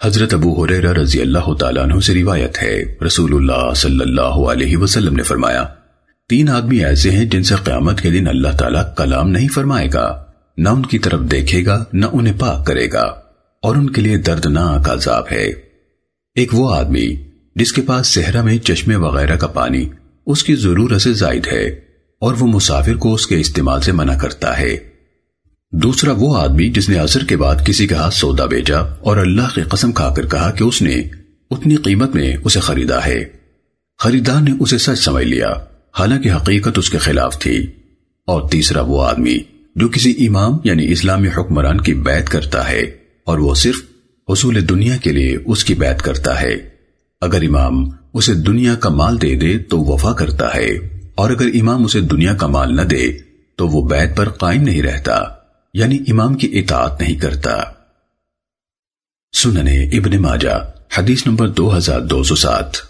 حضرت ابو حریرہ رضی اللہ تعالیٰ عنہ سے روایت ہے۔ رسول اللہ صلی اللہ علیہ وسلم نے فرمایا، تین آدمی ایسے ہیں جن سے قیامت کے دن اللہ تعالیٰ کلام نہیں فرمائے گا، نہ ان کی طرف دیکھے گا، نہ انہیں پاک کرے گا، اور ان کے لیے دردناک عذاب ہے۔ ایک وہ آدمی جس کے پاس صحرا میں چشمے وغیرہ کا پانی اس کی ضرورت سے زائد ہے، اور وہ مسافر کو اس کے استعمال سے منع کرتا ہے۔ دوسرا وہ آدمی جس نے عصر کے بعد کسی کا ہاتھ سودا بیچا اور اللہ کی قسم کھا کر کہا کہ اس نے اتنی قیمت میں اسے خریدا ہے۔ خریدار نے اسے سچ سمجھ لیا، حالانکہ حقیقت اس کے خلاف تھی۔ اور تیسرا وہ آدمی جو کسی امام یعنی اسلامی حکمران کی بیعت کرتا ہے اور وہ صرف حصول دنیا کے لیے اس کی بیعت کرتا ہے۔ اگر امام اسے دنیا کا مال دے دے تو وفا کرتا ہے، اور اگر امام اسے دنیا کا مال نہ دے تو وہ بیعت پر قائم نہیں رہتا۔ یعنی امام کی اطاعت نہیں کرتا۔ سننے ابن ماجہ، حدیث نمبر دو ہزار دو سو سات۔